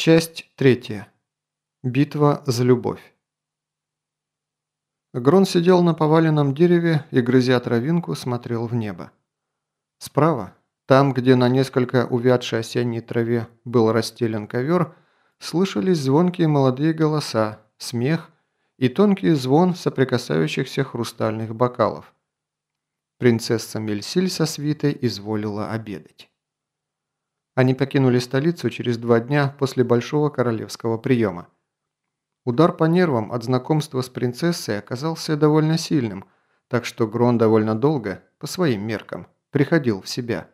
Часть третья. Битва за любовь. Грон сидел на поваленном дереве и, грызя травинку, смотрел в небо. Справа, там, где на несколько увядшей осенней траве был расстелен ковер, слышались звонкие молодые голоса, смех и тонкий звон соприкасающихся хрустальных бокалов. Принцесса Мельсиль со свитой изволила обедать. Они покинули столицу через два дня после большого королевского приема. Удар по нервам от знакомства с принцессой оказался довольно сильным, так что Грон довольно долго, по своим меркам, приходил в себя.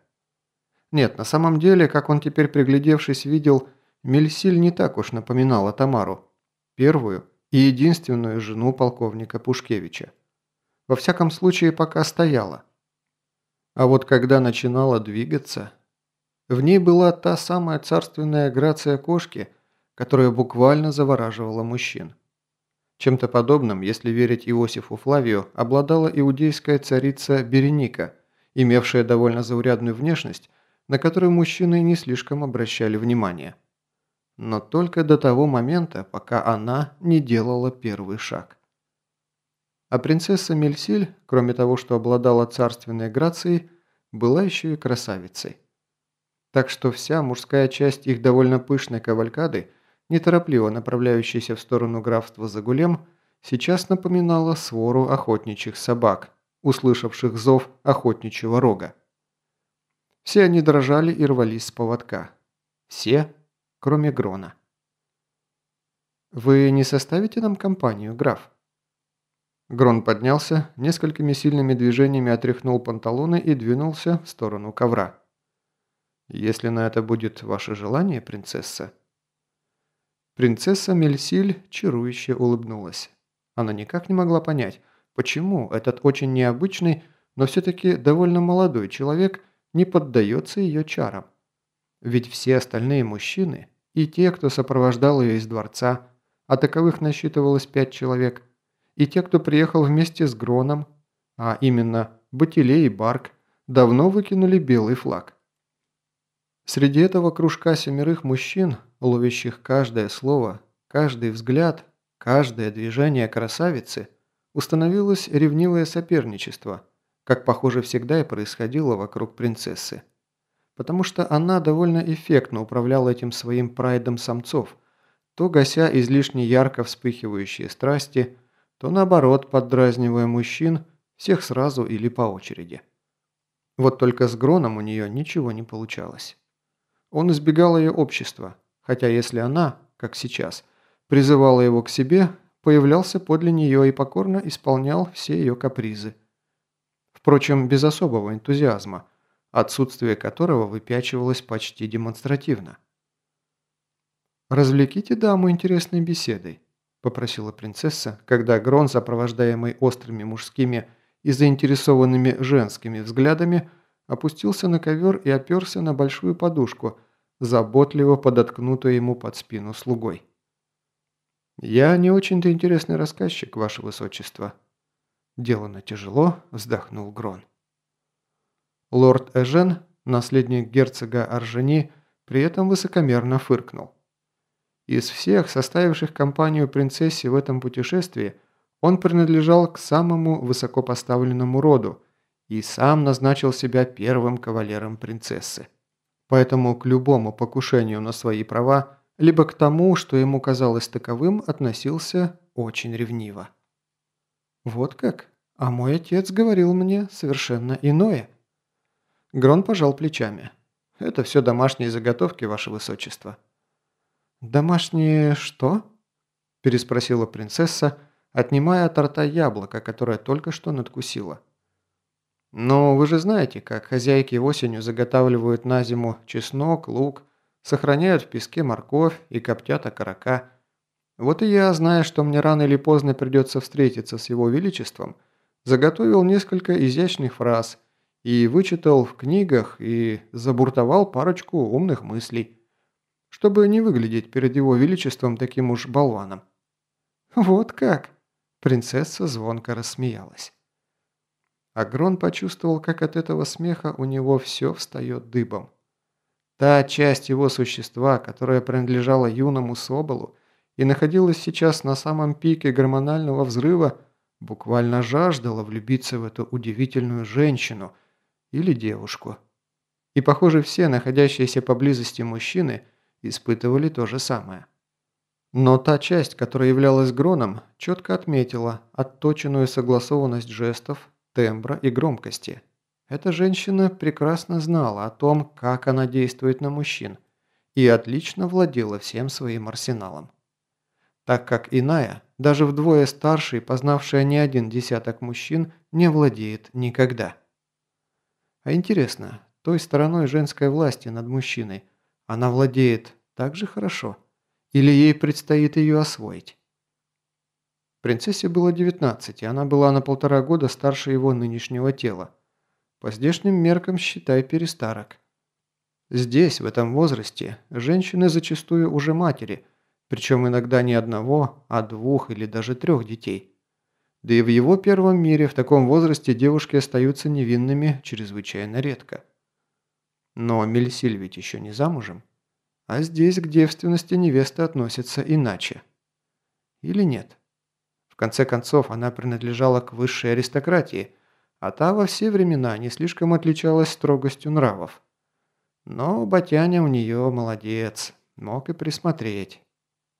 Нет, на самом деле, как он теперь приглядевшись видел, Мельсиль не так уж напоминала Тамару, первую и единственную жену полковника Пушкевича. Во всяком случае, пока стояла. А вот когда начинала двигаться, в ней была та самая царственная грация кошки, которая буквально завораживала мужчин. Чем-то подобным, если верить Иосифу Флавию, обладала иудейская царица Береника, имевшая довольно заурядную внешность, на которую мужчины не слишком обращали внимание. Но только до того момента, пока она не делала первый шаг. А принцесса Мельсиль, кроме того, что обладала царственной грацией, была еще и красавицей. Так что вся мужская часть их довольно пышной кавалькады, неторопливо направляющейся в сторону графства Загулем, сейчас напоминала свору охотничьих собак, услышавших зов охотничьего рога. Все они дрожали и рвались с поводка. Все, кроме Грона. «Вы не составите нам компанию, граф?» Грон поднялся, несколькими сильными движениями отряхнул панталоны и двинулся в сторону ковра. Если на это будет ваше желание, принцесса». Принцесса Мельсиль чарующе улыбнулась. Она никак не могла понять, почему этот очень необычный, но все-таки довольно молодой человек не поддается ее чарам. Ведь все остальные мужчины, и те, кто сопровождал ее из дворца, а таковых насчитывалось пять человек, и те, кто приехал вместе с Гроном, а именно Батилей и Барк, давно выкинули белый флаг. Среди этого кружка семерых мужчин, ловящих каждое слово, каждый взгляд, каждое движение красавицы, установилось ревнивое соперничество, как, похоже, всегда и происходило вокруг принцессы. Потому что она довольно эффектно управляла этим своим прайдом самцов, то гася излишне ярко вспыхивающие страсти, то наоборот поддразнивая мужчин, всех сразу или по очереди. Вот только с Гроном у нее ничего не получалось. Он избегал ее общества, хотя если она, как сейчас, призывала его к себе, появлялся подле нее и покорно исполнял все ее капризы. Впрочем, без особого энтузиазма, отсутствие которого выпячивалось почти демонстративно. «Развлеките даму интересной беседой», – попросила принцесса, когда Грон, сопровождаемый острыми мужскими и заинтересованными женскими взглядами, опустился на ковер и оперся на большую подушку, заботливо подоткнутую ему под спину слугой. «Я не очень-то интересный рассказчик, ваше высочество». Делано тяжело, вздохнул Грон. Лорд Эжен, наследник герцога Аржени, при этом высокомерно фыркнул. Из всех, составивших компанию принцессе в этом путешествии, он принадлежал к самому высокопоставленному роду и сам назначил себя первым кавалером принцессы. Поэтому к любому покушению на свои права, либо к тому, что ему казалось таковым, относился очень ревниво. «Вот как? А мой отец говорил мне совершенно иное». Грон пожал плечами. «Это все домашние заготовки, ваше высочество». «Домашние что?» – переспросила принцесса, отнимая от рта яблоко, которое только что надкусила. Но вы же знаете, как хозяйки осенью заготавливают на зиму чеснок, лук, сохраняют в песке морковь и коптят окорока. Вот и я, зная, что мне рано или поздно придется встретиться с его величеством, заготовил несколько изящных фраз и вычитал в книгах и забуртовал парочку умных мыслей, чтобы не выглядеть перед его величеством таким уж болваном. «Вот как!» – принцесса звонко рассмеялась. Агрон почувствовал, как от этого смеха у него все встает дыбом. Та часть его существа, которая принадлежала юному Соболу и находилась сейчас на самом пике гормонального взрыва, буквально жаждала влюбиться в эту удивительную женщину или девушку. И, похоже, все находящиеся поблизости мужчины испытывали то же самое. Но та часть, которая являлась Гроном, четко отметила отточенную согласованность жестов, тембра и громкости. Эта женщина прекрасно знала о том, как она действует на мужчин, и отлично владела всем своим арсеналом. Так как иная, даже вдвое старше и познавшая не один десяток мужчин, не владеет никогда. А интересно, той стороной женской власти над мужчиной она владеет так же хорошо? Или ей предстоит ее освоить? Принцессе было 19, и она была на полтора года старше его нынешнего тела. По здешним меркам считай перестарок. Здесь, в этом возрасте, женщины зачастую уже матери, причем иногда не одного, а двух или даже трех детей. Да и в его первом мире в таком возрасте девушки остаются невинными чрезвычайно редко. Но Мельсиль ведь еще не замужем. А здесь к девственности невесты относятся иначе. Или нет? В конце концов, она принадлежала к высшей аристократии, а та во все времена не слишком отличалась строгостью нравов. Но Батяня у нее молодец, мог и присмотреть.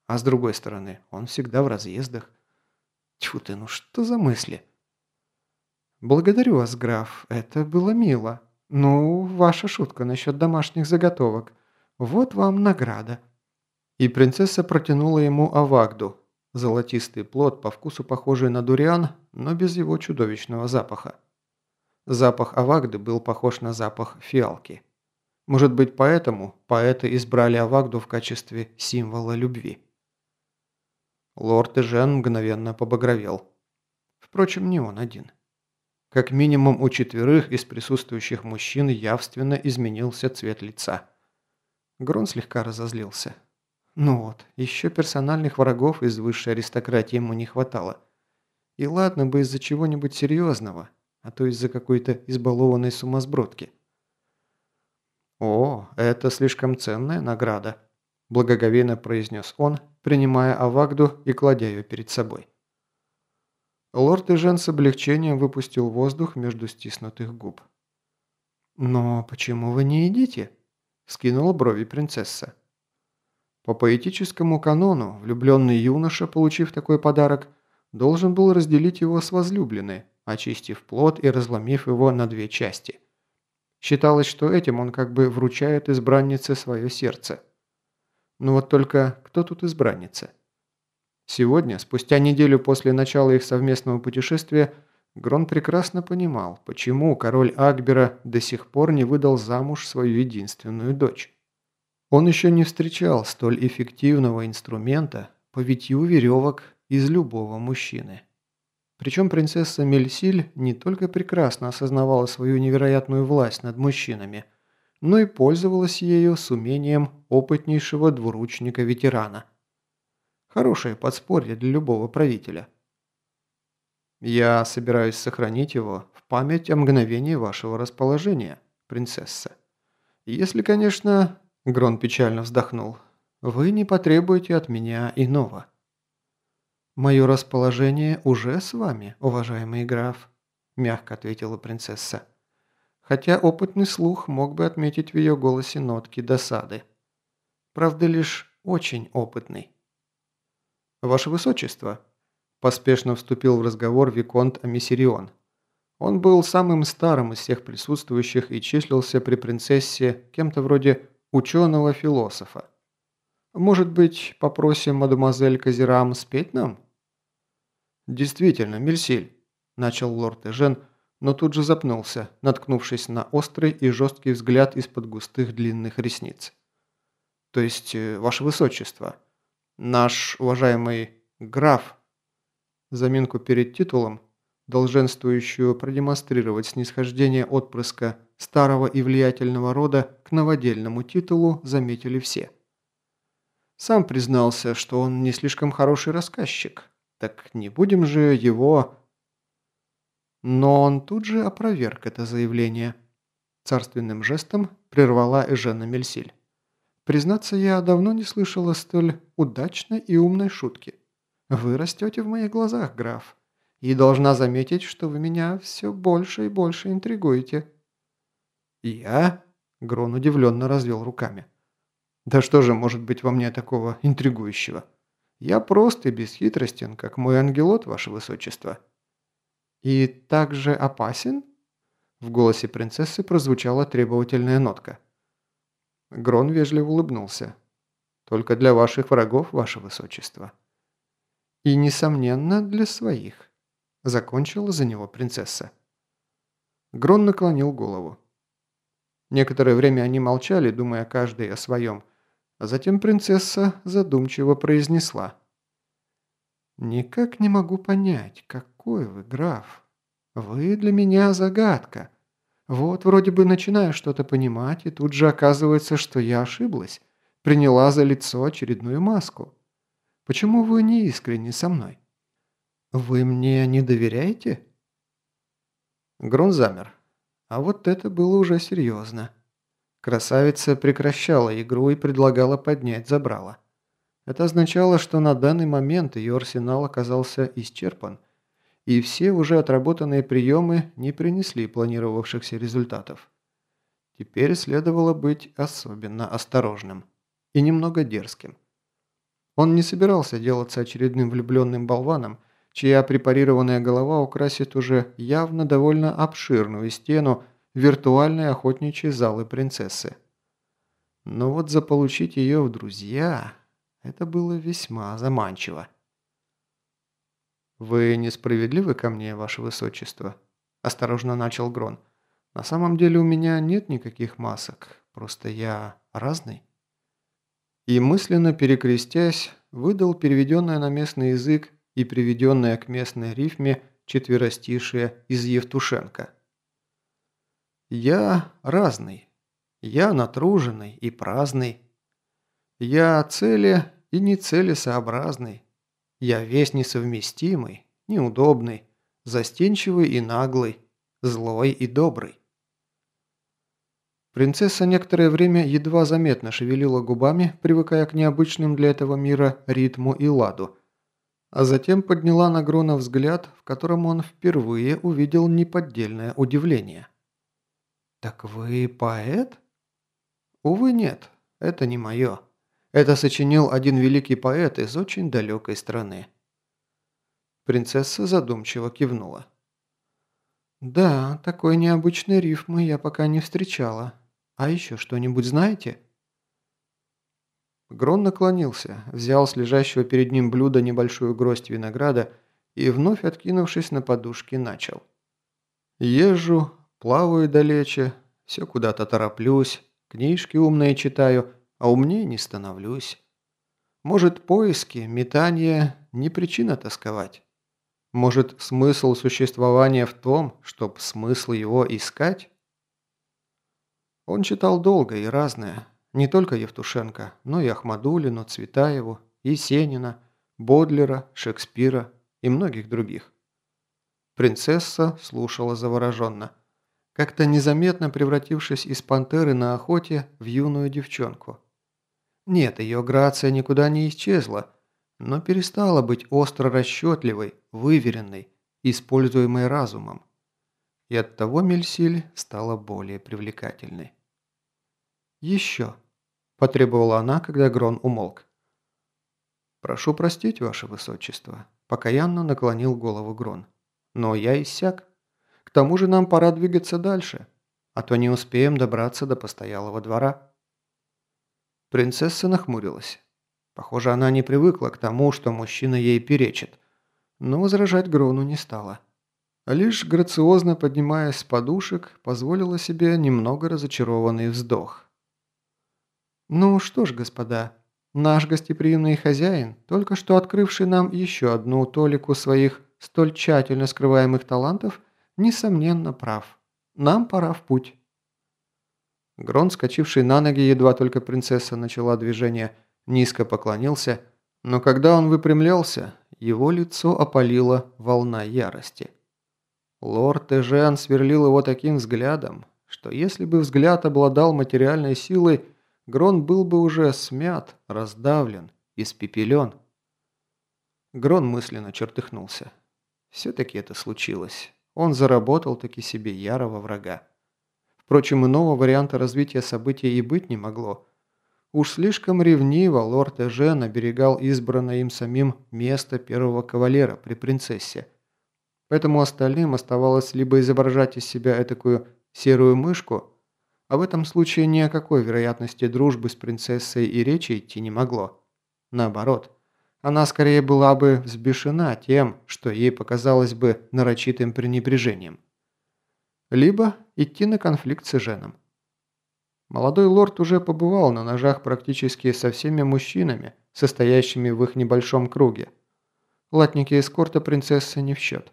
А с другой стороны, он всегда в разъездах. Тьфу ты, ну что за мысли? «Благодарю вас, граф, это было мило», «Ну, ваша шутка насчет домашних заготовок. Вот вам награда». И принцесса протянула ему авагду, золотистый плод, по вкусу похожий на дуриан, но без его чудовищного запаха. Запах авагды был похож на запах фиалки. Может быть, поэтому поэты избрали авагду в качестве символа любви. Лорд Эжен мгновенно побагровел. Впрочем, не он один. Как минимум у четверых из присутствующих мужчин явственно изменился цвет лица. Грон слегка разозлился. Ну вот, еще персональных врагов из высшей аристократии ему не хватало. И ладно бы из-за чего-нибудь серьезного, а то из-за какой-то избалованной сумасбродки. «О, это слишком ценная награда», – благоговейно произнес он, принимая Авагду и кладя ее перед собой. Лорд Эжен с облегчением выпустил воздух между стиснутых губ. «Но почему вы не едите?» – скинула брови принцесса. По поэтическому канону, влюбленный юноша, получив такой подарок, должен был разделить его с возлюбленной, очистив плод и разломив его на две части. Считалось, что этим он как бы вручает избраннице свое сердце. Но вот только кто тут избранница? Сегодня, спустя неделю после начала их совместного путешествия, Грон прекрасно понимал, почему король Акбера до сих пор не выдал замуж свою единственную дочь. Он еще не встречал столь эффективного инструмента по витью веревок из любого мужчины. Причем принцесса Мельсиль не только прекрасно осознавала свою невероятную власть над мужчинами, но и пользовалась ею с умением опытнейшего двуручника-ветерана – Хорошее подспорье для любого правителя. Я собираюсь сохранить его в память о мгновении вашего расположения, принцесса. Если, конечно, Грон печально вздохнул, вы не потребуете от меня иного. Мое расположение уже с вами, уважаемый граф, мягко ответила принцесса. Хотя опытный слух мог бы отметить в ее голосе нотки досады. Правда, лишь очень опытный. «Ваше Высочество», – поспешно вступил в разговор Виконт Амисерион. Он был самым старым из всех присутствующих и числился при принцессе кем-то вроде ученого-философа. «Может быть, попросим мадемуазель Казирам спеть нам?» «Действительно, Мельсиль», – начал лорд Эжен, но тут же запнулся, наткнувшись на острый и жесткий взгляд из-под густых длинных ресниц. «То есть, э, Ваше Высочество», Наш уважаемый граф, заминку перед титулом, долженствующую продемонстрировать снисхождение отпрыска старого и влиятельного рода к новодельному титулу, заметили все. Сам признался, что он не слишком хороший рассказчик. Так не будем же его... Но он тут же опроверг это заявление. Царственным жестом прервала Эжена Мельсиль. Признаться, я давно не слышала столь удачной и умной шутки. Вы растете в моих глазах, граф, и должна заметить, что вы меня все больше и больше интригуете». «Я?» – Грон удивленно развел руками. «Да что же может быть во мне такого интригующего? Я прост и бесхитростен, как мой ангелот, ваше высочество». «И также опасен?» В голосе принцессы прозвучала требовательная нотка. Грон вежливо улыбнулся. «Только для ваших врагов, ваше высочество». «И, несомненно, для своих», – закончила за него принцесса. Грон наклонил голову. Некоторое время они молчали, думая каждый о своем, а затем принцесса задумчиво произнесла. «Никак не могу понять, какой вы граф. Вы для меня загадка. Вот вроде бы начинаю что-то понимать, и тут же оказывается, что я ошиблась. Приняла за лицо очередную маску. Почему вы не искренни со мной? Вы мне не доверяете? Грон замер. А вот это было уже серьезно. Красавица прекращала игру и предлагала поднять забрала. Это означало, что на данный момент ее арсенал оказался исчерпан – и все уже отработанные приемы не принесли планировавшихся результатов. Теперь следовало быть особенно осторожным и немного дерзким. Он не собирался делаться очередным влюбленным болваном, чья препарированная голова украсит уже явно довольно обширную стену виртуальной охотничьей залы принцессы. Но вот заполучить ее в друзья – это было весьма заманчиво. «Вы несправедливы ко мне, ваше высочество?» – осторожно начал Грон. «На самом деле у меня нет никаких масок, просто я разный». И мысленно перекрестясь, выдал переведенное на местный язык и приведенное к местной рифме четверостишие из Евтушенко. «Я разный, я натруженный и праздный, я цели и нецелесообразный, я весь несовместимый, неудобный, застенчивый и наглый, злой и добрый. Принцесса некоторое время едва заметно шевелила губами, привыкая к необычным для этого мира ритму и ладу, а затем подняла на Грона взгляд, в котором он впервые увидел неподдельное удивление. «Так вы поэт?» «Увы, нет, это не мое». Это сочинил один великий поэт из очень далекой страны. Принцесса задумчиво кивнула. «Да, такой необычной рифмы я пока не встречала. А еще что-нибудь знаете?» Грон наклонился, взял с лежащего перед ним блюда небольшую гроздь винограда и, вновь откинувшись на подушки, начал. «Езжу, плаваю далече, все куда-то тороплюсь, книжки умные читаю, а умнее не становлюсь. Может, поиски, метания – не причина тосковать. Может, смысл существования в том, чтоб смысл его искать? Он читал долго и разное. Не только Евтушенко, но и Ахмадулину, Цветаеву, Есенина, Бодлера, Шекспира и многих других. Принцесса слушала завороженно, как-то незаметно превратившись из пантеры на охоте в юную девчонку. Нет, ее грация никуда не исчезла, но перестала быть остро расчетливой, выверенной, используемой разумом. И оттого Мельсиль стала более привлекательной. «Еще», – потребовала она, когда Грон умолк. «Прошу простить, ваше высочество», – покаянно наклонил голову Грон. «Но я иссяк. К тому же нам пора двигаться дальше, а то не успеем добраться до постоялого двора». Принцесса нахмурилась. Похоже, она не привыкла к тому, что мужчина ей перечит. Но возражать Грону не стала. Лишь грациозно поднимаясь с подушек, позволила себе немного разочарованный вздох. «Ну что ж, господа, наш гостеприимный хозяин, только что открывший нам еще одну толику своих столь тщательно скрываемых талантов, несомненно прав. Нам пора в путь». Грон, скачивший на ноги, едва только принцесса начала движение, низко поклонился, но когда он выпрямлялся, его лицо опалило волна ярости. Лорд Эжен сверлил его таким взглядом, что если бы взгляд обладал материальной силой, Грон был бы уже смят, раздавлен, испепелен. Грон мысленно чертыхнулся. Все-таки это случилось. Он заработал таки себе ярого врага. Впрочем, иного варианта развития событий и быть не могло. Уж слишком ревниво лорд Эжен оберегал избранное им самим место первого кавалера при принцессе. Поэтому остальным оставалось либо изображать из себя этакую серую мышку, а в этом случае ни о какой вероятности дружбы с принцессой и речи идти не могло. Наоборот, она скорее была бы взбешена тем, что ей показалось бы нарочитым пренебрежением. Либо идти на конфликт с Эженом. Молодой лорд уже побывал на ножах практически со всеми мужчинами, состоящими в их небольшом круге. Латники эскорта принцессы не в счет.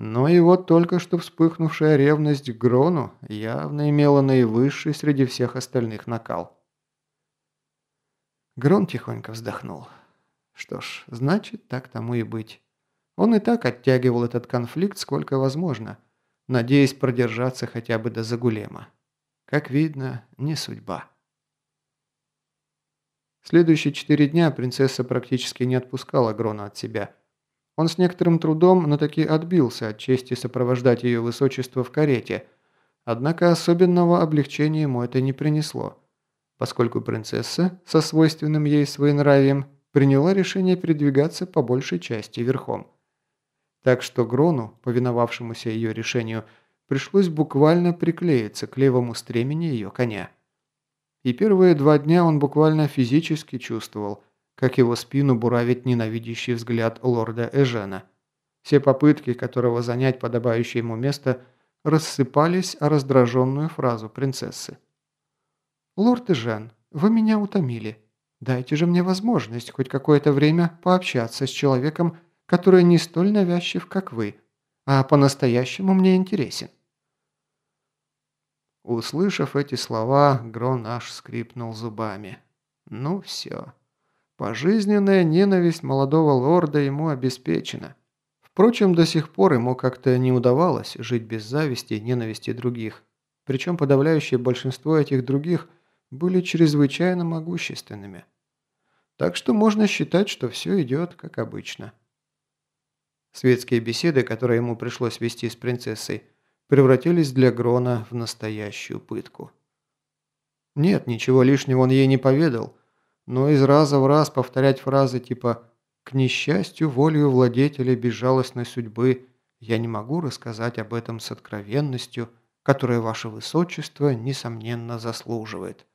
Но и вот только что вспыхнувшая ревность к Грону явно имела наивысший среди всех остальных накал. Грон тихонько вздохнул. Что ж, значит, так тому и быть. Он и так оттягивал этот конфликт сколько возможно, надеясь продержаться хотя бы до Загулема. Как видно, не судьба. Следующие четыре дня принцесса практически не отпускала Грона от себя – он с некоторым трудом, но таки отбился от чести сопровождать ее высочество в карете, однако особенного облегчения ему это не принесло, поскольку принцесса со свойственным ей своенравием приняла решение передвигаться по большей части верхом. Так что Грону, повиновавшемуся ее решению, пришлось буквально приклеиться к левому стремени ее коня. И первые два дня он буквально физически чувствовал – как его спину буравит ненавидящий взгляд лорда Эжена. Все попытки, которого занять подобающее ему место, рассыпались о раздраженную фразу принцессы. «Лорд Эжен, вы меня утомили. Дайте же мне возможность хоть какое-то время пообщаться с человеком, который не столь навязчив, как вы, а по-настоящему мне интересен». Услышав эти слова, Грон аж скрипнул зубами. «Ну все». Пожизненная ненависть молодого лорда ему обеспечена. Впрочем, до сих пор ему как-то не удавалось жить без зависти и ненависти других. Причем подавляющее большинство этих других были чрезвычайно могущественными. Так что можно считать, что все идет как обычно. Светские беседы, которые ему пришлось вести с принцессой, превратились для Грона в настоящую пытку. Нет, ничего лишнего он ей не поведал, но из раза в раз повторять фразы типа «К несчастью, волею владетеля безжалостной судьбы я не могу рассказать об этом с откровенностью, которая ваше высочество, несомненно, заслуживает».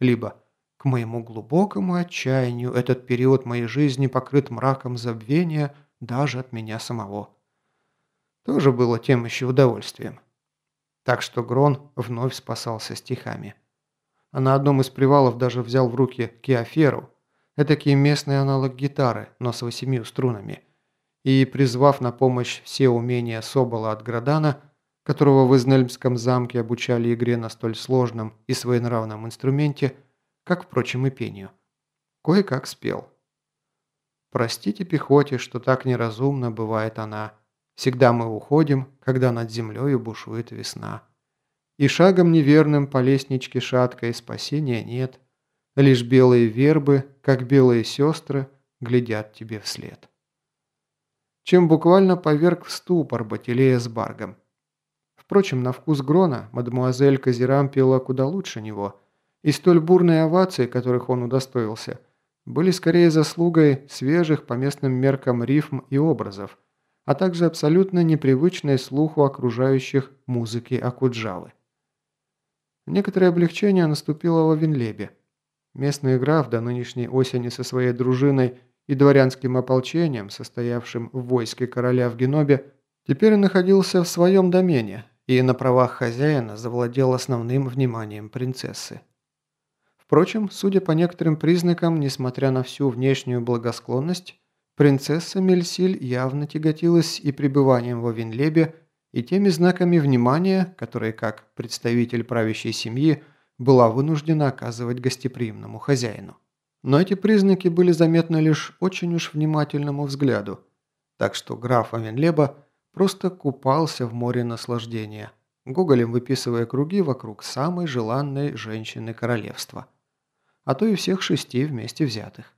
Либо «К моему глубокому отчаянию этот период моей жизни покрыт мраком забвения даже от меня самого». Тоже было тем еще удовольствием. Так что Грон вновь спасался стихами а на одном из привалов даже взял в руки киоферу, этакий местный аналог гитары, но с восемью струнами, и, призвав на помощь все умения Собола от Градана, которого в Изнельмском замке обучали игре на столь сложном и своенравном инструменте, как, впрочем, и пению, кое-как спел. «Простите пехоте, что так неразумно бывает она. Всегда мы уходим, когда над землею бушует весна». И шагом неверным по лестничке шаткой спасения нет. Лишь белые вербы, как белые сестры, глядят тебе вслед. Чем буквально поверг в ступор Батилея с Баргом. Впрочем, на вкус Грона мадемуазель Казирам пела куда лучше него, и столь бурные овации, которых он удостоился, были скорее заслугой свежих по местным меркам рифм и образов, а также абсолютно непривычной слуху окружающих музыки Акуджавы. Некоторое облегчение наступило в Авенлебе. Местный граф до нынешней осени со своей дружиной и дворянским ополчением, состоявшим в войске короля в Генобе, теперь находился в своем домене и на правах хозяина завладел основным вниманием принцессы. Впрочем, судя по некоторым признакам, несмотря на всю внешнюю благосклонность, принцесса Мельсиль явно тяготилась и пребыванием в Авенлебе, и теми знаками внимания, которые, как представитель правящей семьи, была вынуждена оказывать гостеприимному хозяину. Но эти признаки были заметны лишь очень уж внимательному взгляду, так что граф Авенлеба просто купался в море наслаждения, Гоголем выписывая круги вокруг самой желанной женщины королевства. А то и всех шести вместе взятых.